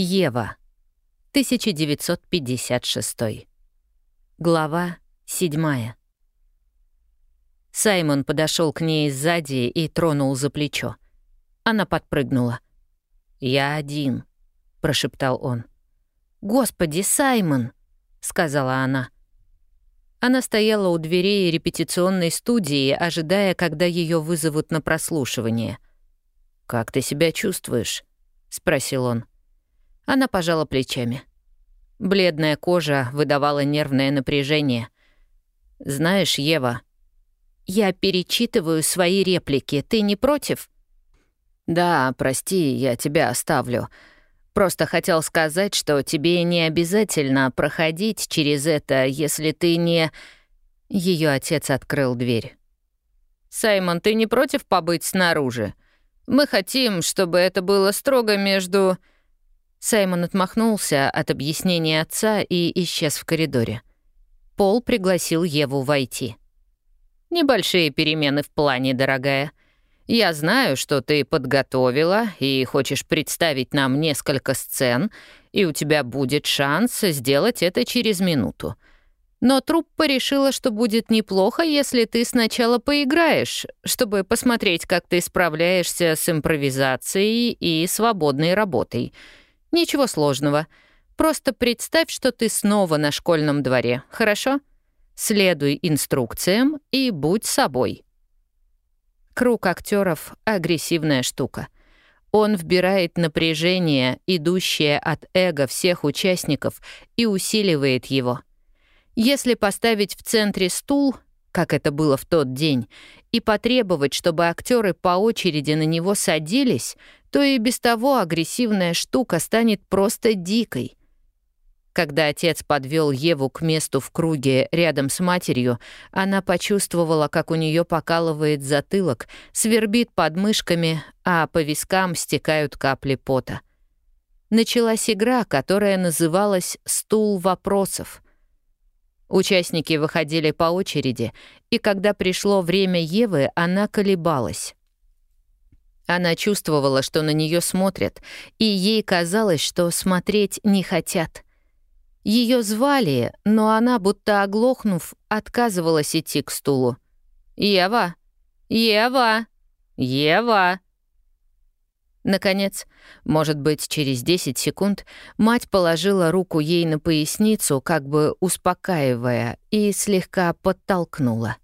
Ева. 1956. Глава 7. Саймон подошел к ней сзади и тронул за плечо. Она подпрыгнула. «Я один», — прошептал он. «Господи, Саймон!» — сказала она. Она стояла у дверей репетиционной студии, ожидая, когда ее вызовут на прослушивание. «Как ты себя чувствуешь?» — спросил он. Она пожала плечами. Бледная кожа выдавала нервное напряжение. «Знаешь, Ева...» «Я перечитываю свои реплики. Ты не против?» «Да, прости, я тебя оставлю. Просто хотел сказать, что тебе не обязательно проходить через это, если ты не...» Ее отец открыл дверь. «Саймон, ты не против побыть снаружи? Мы хотим, чтобы это было строго между...» Саймон отмахнулся от объяснения отца и исчез в коридоре. Пол пригласил Еву войти. «Небольшие перемены в плане, дорогая. Я знаю, что ты подготовила и хочешь представить нам несколько сцен, и у тебя будет шанс сделать это через минуту. Но труппа решила, что будет неплохо, если ты сначала поиграешь, чтобы посмотреть, как ты справляешься с импровизацией и свободной работой». Ничего сложного. Просто представь, что ты снова на школьном дворе, хорошо? Следуй инструкциям и будь собой. Круг актеров — агрессивная штука. Он вбирает напряжение, идущее от эго всех участников, и усиливает его. Если поставить в центре стул, как это было в тот день, и потребовать, чтобы актеры по очереди на него садились — то и без того агрессивная штука станет просто дикой. Когда отец подвел Еву к месту в круге рядом с матерью, она почувствовала, как у нее покалывает затылок, свербит под мышками, а по вискам стекают капли пота. Началась игра, которая называлась «Стул вопросов». Участники выходили по очереди, и когда пришло время Евы, она колебалась. Она чувствовала, что на нее смотрят, и ей казалось, что смотреть не хотят. Ее звали, но она, будто оглохнув, отказывалась идти к стулу. «Ева! Ева! Ева!» Наконец, может быть, через 10 секунд, мать положила руку ей на поясницу, как бы успокаивая, и слегка подтолкнула.